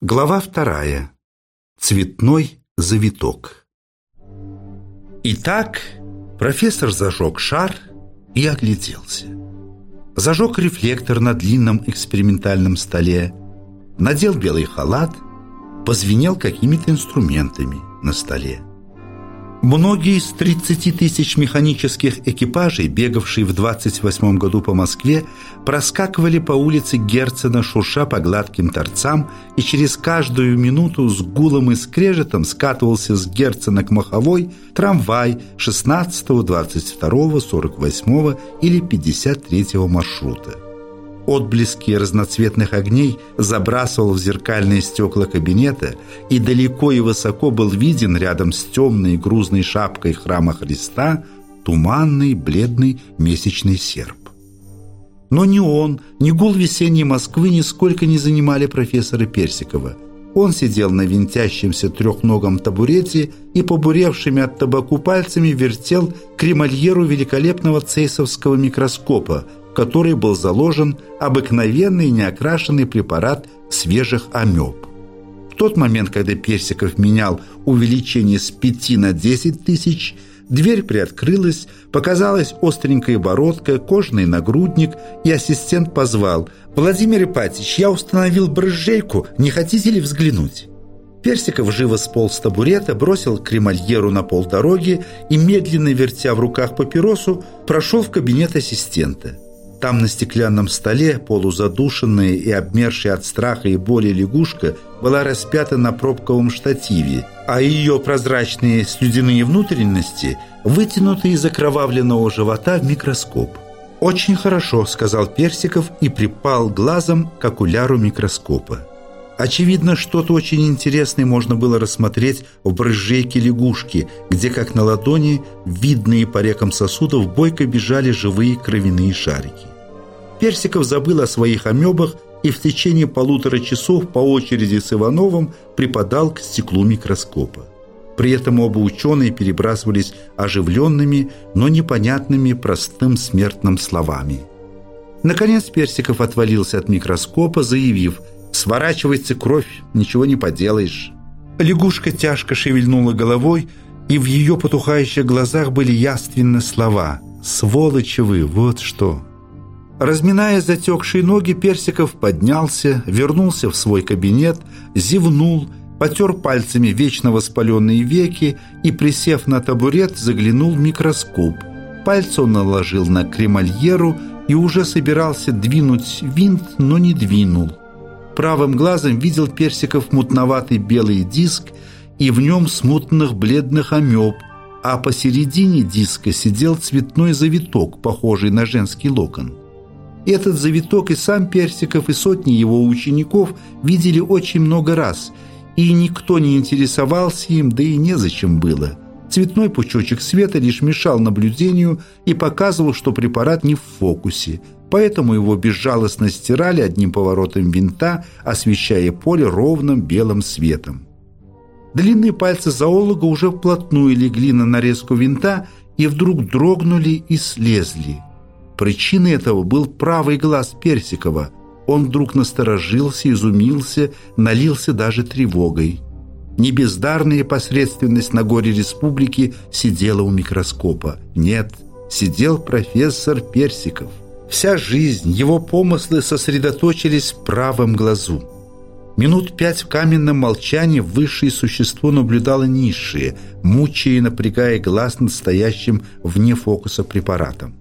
Глава вторая. Цветной завиток. Итак, профессор зажег шар и огляделся. Зажег рефлектор на длинном экспериментальном столе, надел белый халат, позвенел какими-то инструментами на столе. Многие из 30 тысяч механических экипажей, бегавшие в 28 году по Москве, проскакивали по улице Герцена, шурша по гладким торцам, и через каждую минуту с гулом и скрежетом скатывался с Герцена к Маховой трамвай 16, 22, 48 или 53 маршрута отблески разноцветных огней забрасывал в зеркальные стекла кабинета, и далеко и высоко был виден рядом с темной грузной шапкой храма Христа туманный бледный месячный серп. Но ни он, ни гул весенней Москвы нисколько не занимали профессора Персикова. Он сидел на винтящемся трехногом табурете и побуревшими от табаку пальцами вертел кремальеру великолепного цейсовского микроскопа – который был заложен обыкновенный неокрашенный препарат свежих амеб. В тот момент, когда Персиков менял увеличение с 5 на 10 тысяч, дверь приоткрылась, показалась остренькая бородка, кожаный нагрудник, и ассистент позвал «Владимир Ипатич, я установил брызжейку, не хотите ли взглянуть?» Персиков живо сполз с табурета, бросил кремальеру на пол дороги и, медленно вертя в руках папиросу, прошел в кабинет ассистента. Там на стеклянном столе, полузадушенная и обмершая от страха и боли лягушка, была распята на пробковом штативе, а ее прозрачные слюдяные внутренности вытянуты из окровавленного живота в микроскоп. «Очень хорошо», — сказал Персиков и припал глазом к окуляру микроскопа. Очевидно, что-то очень интересное можно было рассмотреть в брызжейке лягушки, где, как на ладони, видные по рекам сосудов, бойко бежали живые кровяные шарики. Персиков забыл о своих амебах и в течение полутора часов по очереди с Ивановым припадал к стеклу микроскопа. При этом оба ученые перебрасывались оживленными, но непонятными простым смертным словами. Наконец Персиков отвалился от микроскопа, заявив – Сворачивается кровь, ничего не поделаешь. Лягушка тяжко шевельнула головой, и в ее потухающих глазах были яственны слова «Сволочи вы, вот что!» Разминая затекшие ноги, Персиков поднялся, вернулся в свой кабинет, зевнул, потер пальцами вечно воспаленные веки и, присев на табурет, заглянул в микроскоп. Пальцы он наложил на кремальеру и уже собирался двинуть винт, но не двинул правым глазом видел персиков мутноватый белый диск и в нем смутных бледных амеб, а посередине диска сидел цветной завиток, похожий на женский локон. Этот завиток и сам Персиков, и сотни его учеников видели очень много раз, и никто не интересовался им, да и незачем было. Цветной пучочек света лишь мешал наблюдению и показывал, что препарат не в фокусе – Поэтому его безжалостно стирали одним поворотом винта, освещая поле ровным белым светом. Длинные пальцы зоолога уже вплотную легли на нарезку винта и вдруг дрогнули и слезли. Причиной этого был правый глаз Персикова. Он вдруг насторожился, изумился, налился даже тревогой. Небездарная посредственность на горе республики сидела у микроскопа. Нет, сидел профессор Персиков. Вся жизнь, его помыслы сосредоточились в правом глазу. Минут пять в каменном молчании высшее существо наблюдало низшее, мучая и напрягая глаз над стоящим вне фокуса препаратом.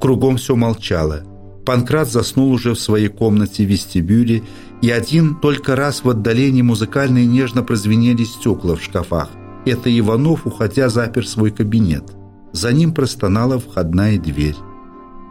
Кругом все молчало. Панкрат заснул уже в своей комнате в вестибюле, и один только раз в отдалении музыкально и нежно прозвенели стекла в шкафах. Это Иванов, уходя, запер свой кабинет. За ним простонала входная дверь.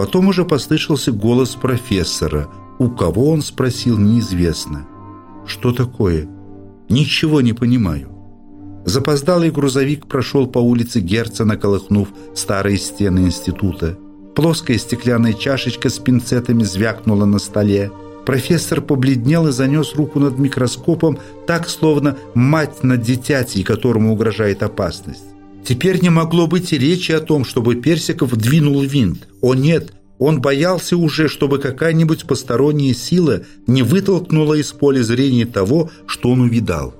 Потом уже послышался голос профессора. У кого он спросил, неизвестно. «Что такое?» «Ничего не понимаю». Запоздалый грузовик прошел по улице Герцена, колыхнув старые стены института. Плоская стеклянная чашечка с пинцетами звякнула на столе. Профессор побледнел и занес руку над микроскопом, так, словно мать над дитятей, которому угрожает опасность. Теперь не могло быть и речи о том, чтобы Персиков двинул винт. О нет, Он боялся уже, чтобы какая-нибудь посторонняя сила не вытолкнула из поля зрения того, что он увидал.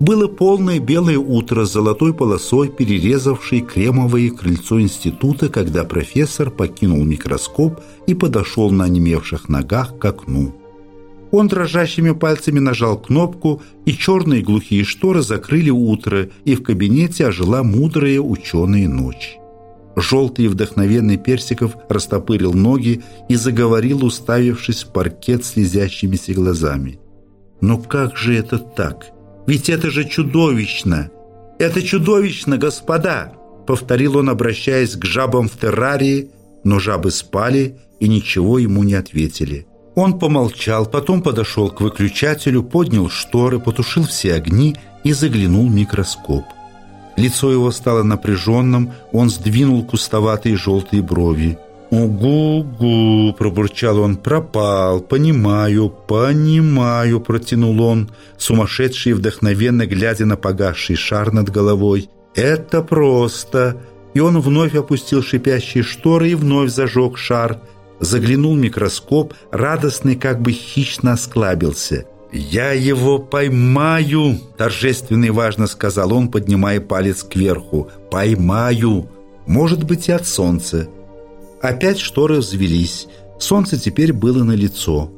Было полное белое утро с золотой полосой, перерезавшей кремовое крыльцо института, когда профессор покинул микроскоп и подошел на онемевших ногах к окну. Он дрожащими пальцами нажал кнопку, и черные глухие шторы закрыли утро, и в кабинете ожила мудрая ученая ночь. Желтый и вдохновенный Персиков растопырил ноги и заговорил, уставившись в паркет слезящимися глазами. «Но как же это так?» Ведь это же чудовищно! Это чудовищно, господа!» Повторил он, обращаясь к жабам в террарии, но жабы спали и ничего ему не ответили. Он помолчал, потом подошел к выключателю, поднял шторы, потушил все огни и заглянул в микроскоп. Лицо его стало напряженным, он сдвинул кустоватые желтые брови. «Угу-гу!» – пробурчал он. «Пропал! Понимаю, понимаю!» – протянул он, сумасшедший и вдохновенно глядя на погасший шар над головой. «Это просто!» И он вновь опустил шипящие шторы и вновь зажег шар. Заглянул микроскоп, радостный как бы хищно осклабился. «Я его поймаю!» – торжественно и важно сказал он, поднимая палец кверху. «Поймаю! Может быть и от солнца!» Опять шторы взвелись. Солнце теперь было на лицо.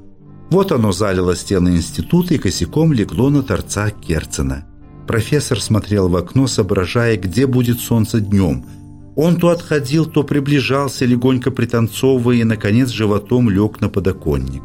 Вот оно залило стены института и косяком легло на торца Керцена. Профессор смотрел в окно, соображая, где будет солнце днем. Он то отходил, то приближался, легонько пританцовывая, и, наконец, животом лег на подоконник.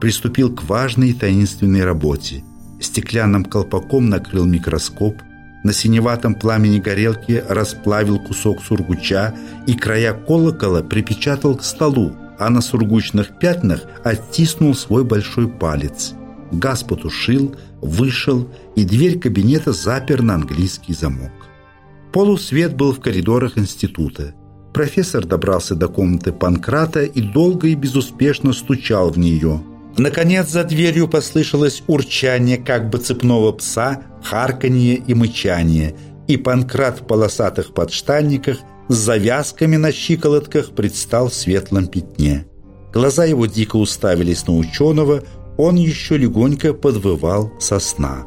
Приступил к важной таинственной работе. Стеклянным колпаком накрыл микроскоп – на синеватом пламени горелки расплавил кусок сургуча и края колокола припечатал к столу, а на сургучных пятнах оттиснул свой большой палец. Газ потушил, вышел, и дверь кабинета запер на английский замок. Полусвет был в коридорах института. Профессор добрался до комнаты Панкрата и долго и безуспешно стучал в нее – Наконец за дверью послышалось урчание как бы цепного пса, харканье и мычание, и Панкрат в полосатых подштанниках с завязками на щиколотках предстал в светлом пятне. Глаза его дико уставились на ученого, он еще легонько подвывал со сна.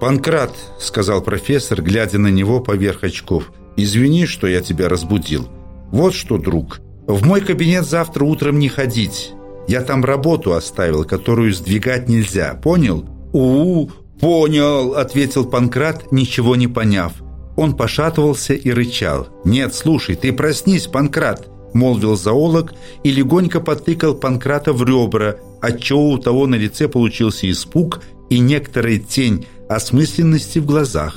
«Панкрат», — сказал профессор, глядя на него поверх очков, — «извини, что я тебя разбудил. Вот что, друг, в мой кабинет завтра утром не ходить. Я там работу оставил, которую сдвигать нельзя. Понял? У, понял, ответил Панкрат, ничего не поняв. Он пошатывался и рычал. Нет, слушай, ты проснись, Панкрат, молвил зоолог и легонько потыкал Панкрата в ребра, отчего у того на лице получился испуг и некоторая тень осмысленности в глазах.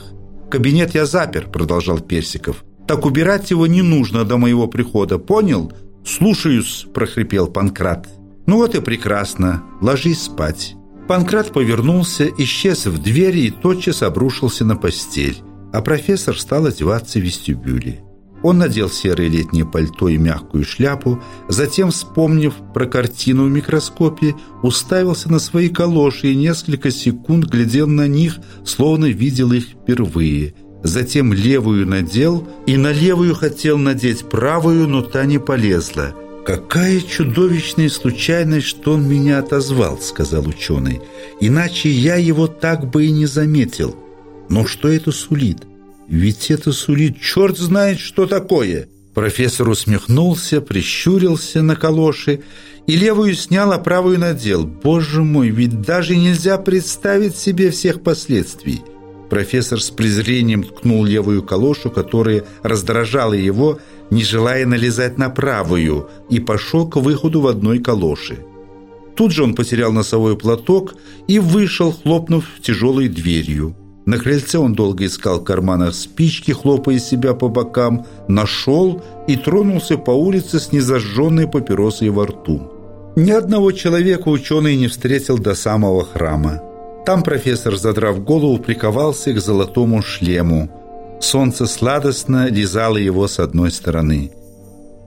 «Кабинет я запер», — продолжал Персиков. «Так убирать его не нужно до моего прихода, понял?» «Слушаюсь», — прохрипел Панкрат. «Ну вот и прекрасно. Ложись спать». Панкрат повернулся, исчез в двери и тотчас обрушился на постель, а профессор стал одеваться в вестибюле. Он надел серое летнее пальто и мягкую шляпу, затем, вспомнив про картину в микроскопе, уставился на свои калоши и несколько секунд глядел на них, словно видел их впервые. Затем левую надел и на левую хотел надеть правую, но та не полезла – «Какая чудовищная случайность, что он меня отозвал», — сказал ученый. «Иначе я его так бы и не заметил. Но что это сулит? Ведь это сулит черт знает, что такое!» Профессор усмехнулся, прищурился на калоши и левую снял, а правую надел. «Боже мой, ведь даже нельзя представить себе всех последствий!» Профессор с презрением ткнул левую калошу, которая раздражала его, не желая налезать на правую, и пошел к выходу в одной калоши. Тут же он потерял носовой платок и вышел, хлопнув тяжелой дверью. На крыльце он долго искал в карманах спички, хлопая себя по бокам, нашел и тронулся по улице с незажженной папиросой во рту. Ни одного человека ученый не встретил до самого храма. Там профессор, задрав голову, приковался к золотому шлему – Солнце сладостно лизало его с одной стороны.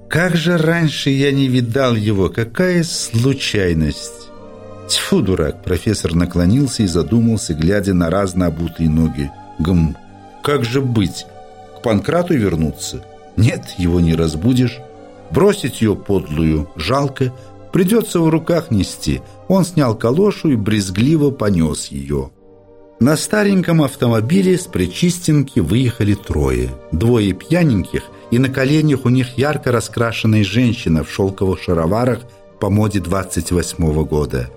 Как же раньше я не видал его, какая случайность! Тьфу, дурак! Профессор наклонился и задумался, глядя на разно обутые ноги. Гм, как же быть? К Панкрату вернуться? Нет, его не разбудишь. Бросить ее подлую жалко, придется в руках нести. Он снял калошу и брезгливо понес ее. На стареньком автомобиле с Причистенки выехали трое. Двое пьяненьких, и на коленях у них ярко раскрашенная женщина в шелковых шароварах по моде 28 -го года.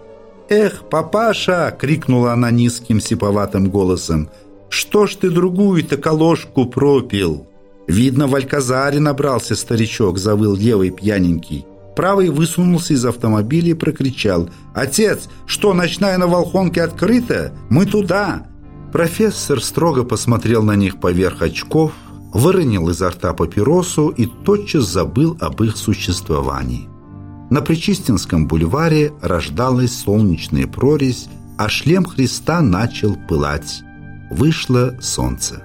«Эх, папаша!» — крикнула она низким сиповатым голосом. «Что ж ты другую-то колошку пропил?» «Видно, в Альказаре набрался старичок», — завыл левый пьяненький. Правый высунулся из автомобиля и прокричал. «Отец, что, ночная на Волхонке открыта? Мы туда!» Профессор строго посмотрел на них поверх очков, выронил изо рта папиросу и тотчас забыл об их существовании. На Причистинском бульваре рождалась солнечная прорезь, а шлем Христа начал пылать. Вышло солнце.